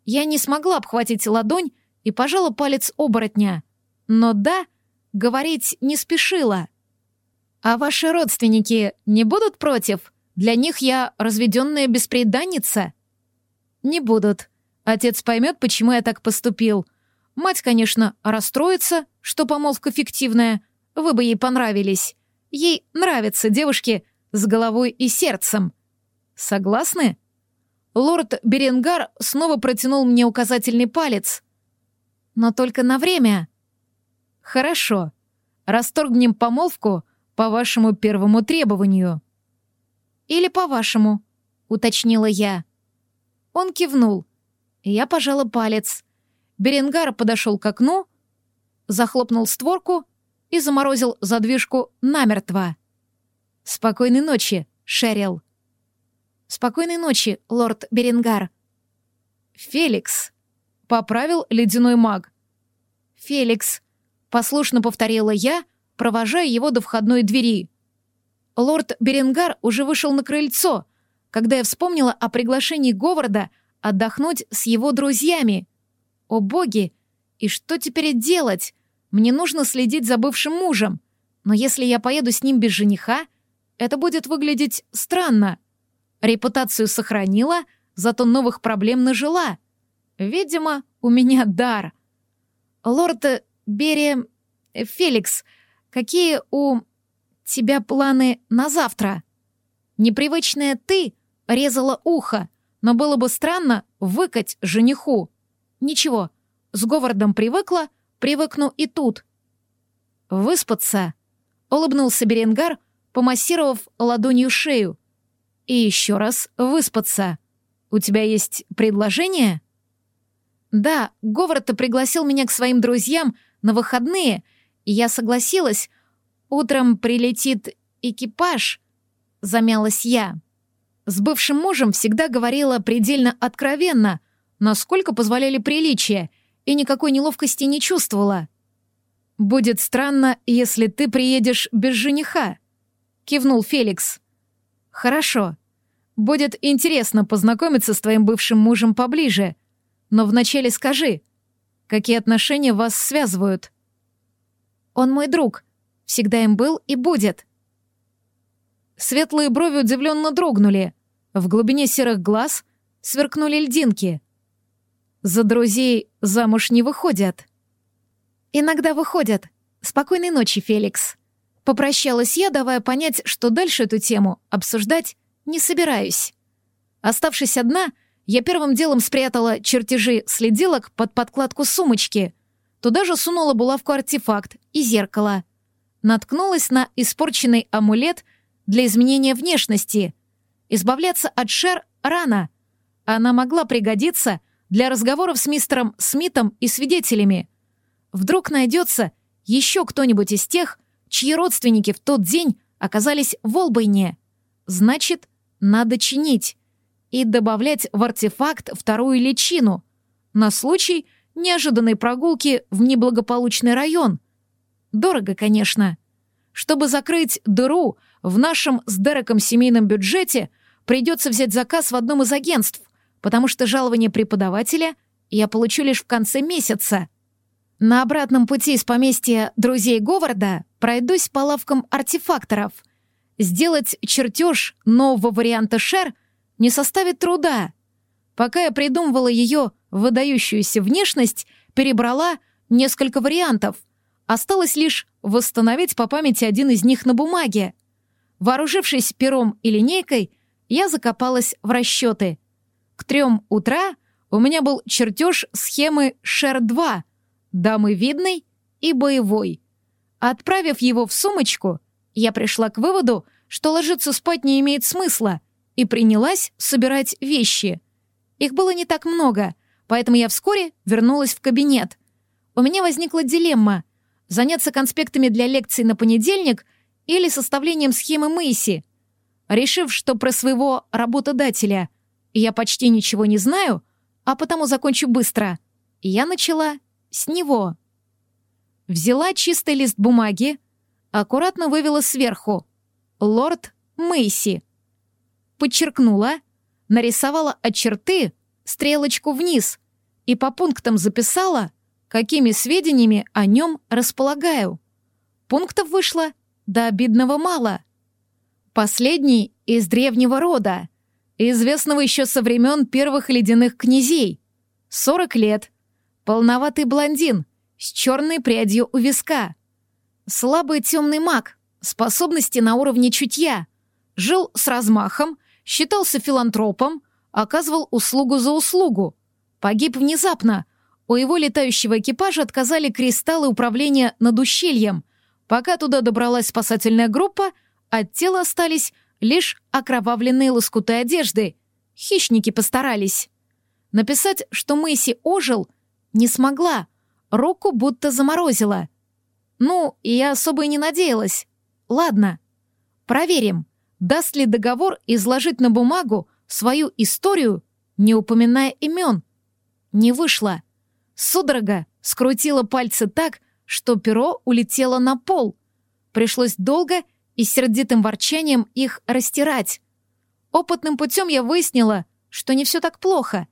Я не смогла обхватить ладонь и пожала палец оборотня. Но да, говорить не спешила. «А ваши родственники не будут против? Для них я разведенная беспреданница?» «Не будут. Отец поймет, почему я так поступил. Мать, конечно, расстроится, что помолвка фиктивная. Вы бы ей понравились. Ей нравятся девушки с головой и сердцем. Согласны?» Лорд Беренгар снова протянул мне указательный палец. «Но только на время». «Хорошо. Расторгнем помолвку по вашему первому требованию». «Или по вашему», — уточнила я. Он кивнул. Я пожала палец. Беренгар подошел к окну, захлопнул створку и заморозил задвижку намертво. «Спокойной ночи, Шерил». «Спокойной ночи, лорд Беренгар». «Феликс», — поправил ледяной маг. «Феликс», — послушно повторила я, провожая его до входной двери. Лорд Беренгар уже вышел на крыльцо, когда я вспомнила о приглашении Говарда отдохнуть с его друзьями. О боги! И что теперь делать? Мне нужно следить за бывшим мужем. Но если я поеду с ним без жениха, это будет выглядеть странно. Репутацию сохранила, зато новых проблем нажила. Видимо, у меня дар. Лорд Берия... Феликс, какие у тебя планы на завтра? Непривычная «ты» резала ухо, но было бы странно выкать жениху. Ничего, с Говардом привыкла, привыкну и тут. Выспаться. Улыбнулся Беренгар, помассировав ладонью шею. И еще раз выспаться. У тебя есть предложение? Да, Говард-то пригласил меня к своим друзьям на выходные, и я согласилась. Утром прилетит экипаж, замялась я. С бывшим мужем всегда говорила предельно откровенно, насколько позволяли приличия, и никакой неловкости не чувствовала. «Будет странно, если ты приедешь без жениха», — кивнул Феликс. «Хорошо. Будет интересно познакомиться с твоим бывшим мужем поближе. Но вначале скажи, какие отношения вас связывают?» «Он мой друг. Всегда им был и будет». Светлые брови удивленно дрогнули. В глубине серых глаз сверкнули льдинки. За друзей замуж не выходят. Иногда выходят. Спокойной ночи, Феликс. Попрощалась я, давая понять, что дальше эту тему обсуждать не собираюсь. Оставшись одна, я первым делом спрятала чертежи следилок под подкладку сумочки. Туда же сунула булавку-артефакт и зеркало. Наткнулась на испорченный амулет для изменения внешности. Избавляться от Шер рано. Она могла пригодиться для разговоров с мистером Смитом и свидетелями. Вдруг найдется еще кто-нибудь из тех, чьи родственники в тот день оказались в Олбайне. Значит, надо чинить и добавлять в артефакт вторую личину на случай неожиданной прогулки в неблагополучный район. Дорого, конечно. Чтобы закрыть дыру в нашем с Дереком семейном бюджете, придется взять заказ в одном из агентств, потому что жалование преподавателя я получу лишь в конце месяца. На обратном пути из поместья друзей Говарда пройдусь по лавкам артефакторов. Сделать чертеж нового варианта Шер не составит труда. Пока я придумывала ее выдающуюся внешность, перебрала несколько вариантов. Осталось лишь восстановить по памяти один из них на бумаге. Вооружившись пером и линейкой, я закопалась в расчеты. К трем утра у меня был чертеж схемы Шер-2, дамы видной и боевой. Отправив его в сумочку, я пришла к выводу, что ложиться спать не имеет смысла, и принялась собирать вещи. Их было не так много, поэтому я вскоре вернулась в кабинет. У меня возникла дилемма — заняться конспектами для лекций на понедельник или составлением схемы Мэйси. Решив, что про своего работодателя я почти ничего не знаю, а потому закончу быстро, я начала с него. Взяла чистый лист бумаги, аккуратно вывела сверху «Лорд Мэйси». Подчеркнула, нарисовала от черты стрелочку вниз и по пунктам записала, какими сведениями о нем располагаю. Пунктов вышло до обидного мало. Последний из древнего рода, известного еще со времен первых ледяных князей. 40 лет, полноватый блондин с черной прядью у виска. Слабый темный маг, способности на уровне чутья. Жил с размахом, считался филантропом, оказывал услугу за услугу. Погиб внезапно. У его летающего экипажа отказали кристаллы управления над ущельем. Пока туда добралась спасательная группа, от тела остались лишь окровавленные лоскуты одежды. Хищники постарались. Написать, что Мэйси ожил, не смогла. Руку будто заморозила. Ну, я особо и не надеялась. Ладно, проверим, даст ли договор изложить на бумагу свою историю, не упоминая имен. Не вышло. Судорога скрутила пальцы так, что перо улетело на пол. Пришлось долго и сердитым ворчанием их растирать. Опытным путем я выяснила, что не все так плохо.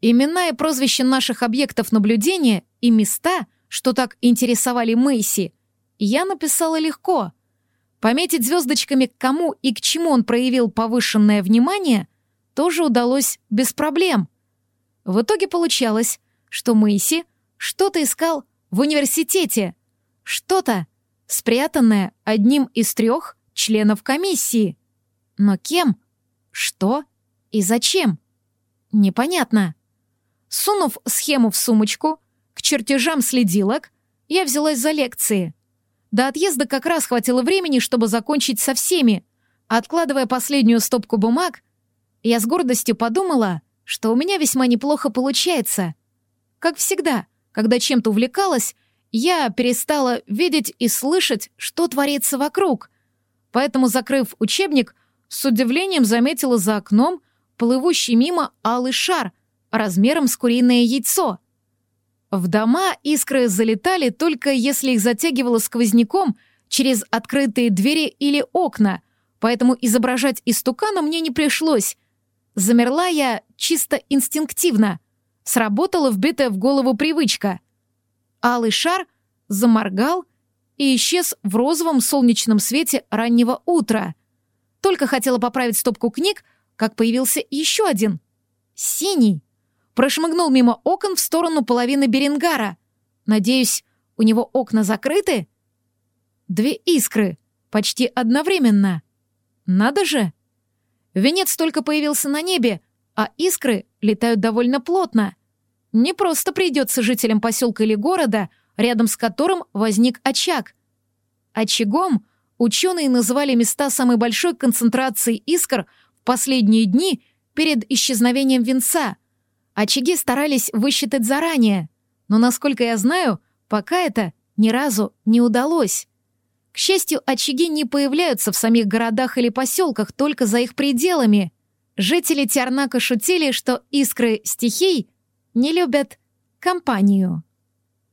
Имена и прозвища наших объектов наблюдения и места, что так интересовали Мэйси, я написала легко. Пометить звездочками, к кому и к чему он проявил повышенное внимание, тоже удалось без проблем. В итоге получалось, что Мэйси что-то искал в университете, что-то, спрятанное одним из трех членов комиссии. Но кем? Что? И зачем? Непонятно. Сунув схему в сумочку, к чертежам следилок, я взялась за лекции. До отъезда как раз хватило времени, чтобы закончить со всеми. Откладывая последнюю стопку бумаг, я с гордостью подумала, что у меня весьма неплохо получается. Как всегда, когда чем-то увлекалась, я перестала видеть и слышать, что творится вокруг. Поэтому, закрыв учебник, с удивлением заметила за окном плывущий мимо алый шар размером с куриное яйцо. В дома искры залетали только если их затягивало сквозняком через открытые двери или окна, поэтому изображать истукана мне не пришлось. Замерла я чисто инстинктивно. Сработала вбитая в голову привычка — Алый шар заморгал и исчез в розовом солнечном свете раннего утра. Только хотела поправить стопку книг, как появился еще один. Синий. Прошмыгнул мимо окон в сторону половины Берингара. Надеюсь, у него окна закрыты? Две искры, почти одновременно. Надо же! Венец только появился на небе, а искры летают довольно плотно. Не просто придется жителям поселка или города, рядом с которым возник очаг. Очагом ученые называли места самой большой концентрации искр в последние дни перед исчезновением венца. Очаги старались высчитать заранее, но, насколько я знаю, пока это ни разу не удалось. К счастью, очаги не появляются в самих городах или поселках, только за их пределами. Жители Тиарнака шутили, что искры стихий — не любят компанию.